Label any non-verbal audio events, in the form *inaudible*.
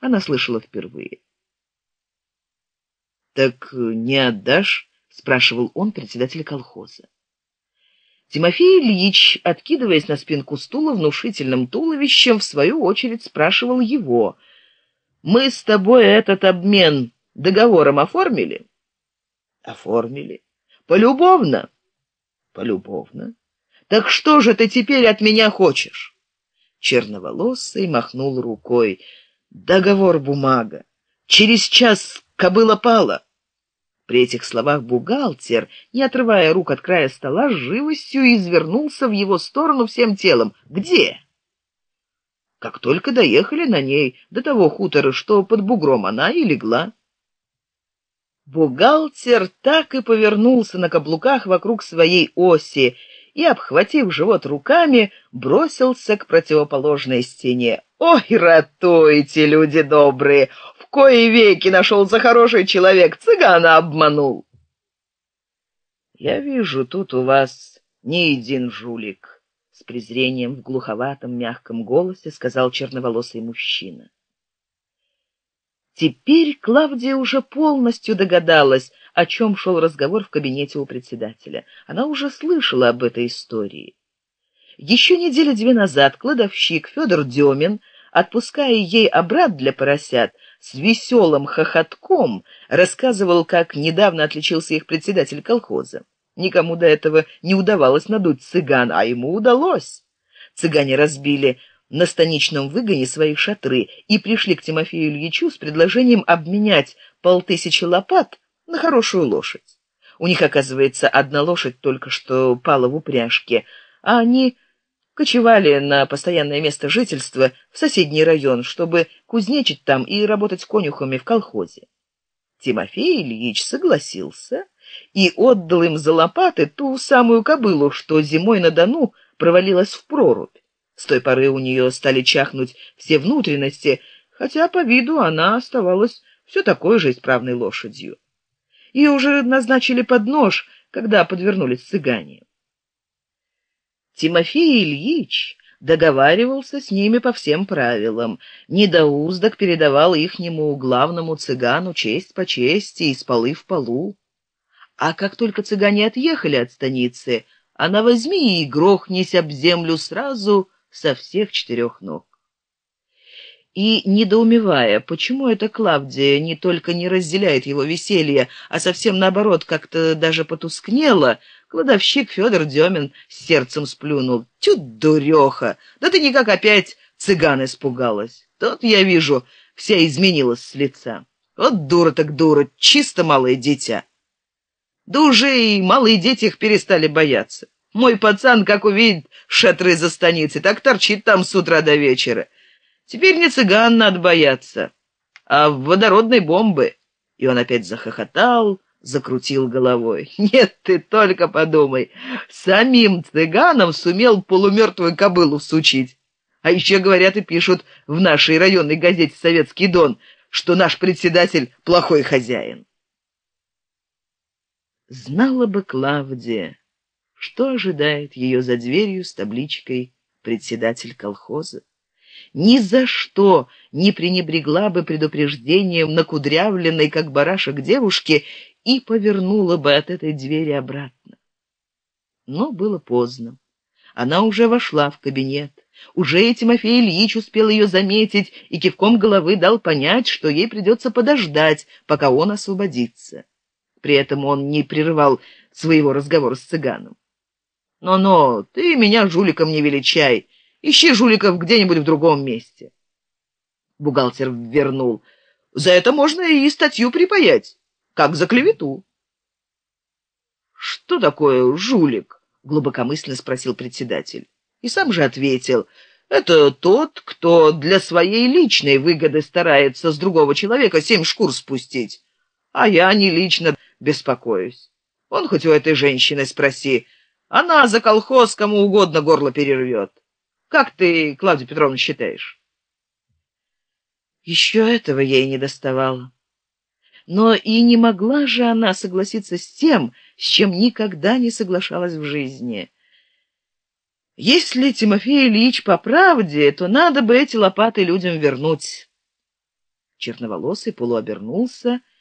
она слышала впервые. «Так не отдашь?» — спрашивал он председателя колхоза. Тимофей Ильич, откидываясь на спинку стула внушительным туловищем, в свою очередь спрашивал его. «Мы с тобой этот обмен договором оформили?» «Оформили. Полюбовно?» «Полюбовно. Так что же ты теперь от меня хочешь?» Черноволосый махнул рукой. «Договор бумага. Через час кобыла пала. При этих словах бухгалтер, не отрывая рук от края стола, с живостью извернулся в его сторону всем телом. «Где?» Как только доехали на ней до того хутора, что под бугром она и легла. Бухгалтер так и повернулся на каблуках вокруг своей оси и, обхватив живот руками, бросился к противоположной стене. «Ой, ратуйте, люди добрые! кои веки нашелся хороший человек, цыгана обманул. Я вижу, тут у вас не один жулик, с презрением в глуховатом мягком голосе сказал черноволосый мужчина. Теперь Клавдия уже полностью догадалась, о чем шел разговор в кабинете у председателя. Она уже слышала об этой истории. Еще недели две назад кладовщик Федор Демин, отпуская ей обрат для поросят, с веселым хохотком рассказывал, как недавно отличился их председатель колхоза. Никому до этого не удавалось надуть цыган, а ему удалось. Цыгане разбили на станичном выгоне свои шатры и пришли к Тимофею Ильичу с предложением обменять полтысячи лопат на хорошую лошадь. У них, оказывается, одна лошадь только что пала в упряжке, а они кочевали на постоянное место жительства в соседний район, чтобы кузнечить там и работать конюхами в колхозе. Тимофей Ильич согласился и отдал им за лопаты ту самую кобылу, что зимой на Дону провалилась в прорубь. С той поры у нее стали чахнуть все внутренности, хотя по виду она оставалась все такой же исправной лошадью. Ее уже назначили под нож, когда подвернулись цыгане. Тимофей Ильич договаривался с ними по всем правилам. Недоуздок передавал ихнему главному цыгану честь по чести и с полы в полу. А как только цыгане отъехали от станицы, она возьми и грохнись об землю сразу со всех четырех ног. И, недоумевая, почему эта Клавдия не только не разделяет его веселье, а совсем наоборот как-то даже потускнела, Кладовщик Федор Демин сердцем сплюнул. Тю, дуреха! Да ты никак опять цыган испугалась. Тут, я вижу, вся изменилась с лица. Вот дура так дура, чисто малое дитя. Да уже и малые дети их перестали бояться. Мой пацан, как увидит шатры за станицей, так торчит там с утра до вечера. Теперь не цыган надо бояться, а водородной бомбы. И он опять захохотал, закрутил головой. *laughs* «Нет, ты только подумай, самим цыганам сумел полумертвую кобылу всучить. А еще говорят и пишут в нашей районной газете «Советский Дон», что наш председатель плохой хозяин». Знала бы Клавдия, что ожидает ее за дверью с табличкой «Председатель колхоза». Ни за что не пренебрегла бы предупреждением накудрявленной, как барашек девушки, и повернула бы от этой двери обратно. Но было поздно. Она уже вошла в кабинет. Уже и Тимофей Ильич успел ее заметить и кивком головы дал понять, что ей придется подождать, пока он освободится. При этом он не прерывал своего разговора с цыганом. «Но-но, ты меня жуликом не величай. Ищи жуликов где-нибудь в другом месте». Бухгалтер вернул. «За это можно и статью припаять» как за клевету. «Что такое жулик?» — глубокомысленно спросил председатель. И сам же ответил, «Это тот, кто для своей личной выгоды старается с другого человека семь шкур спустить, а я не лично беспокоюсь. Он хоть у этой женщины спроси, она за колхоз кому угодно горло перервет. Как ты, Клавдия Петровна, считаешь?» Еще этого ей не доставало но и не могла же она согласиться с тем, с чем никогда не соглашалась в жизни. Если Тимофей Ильич по правде, то надо бы эти лопаты людям вернуть. Черноволосый полуобернулся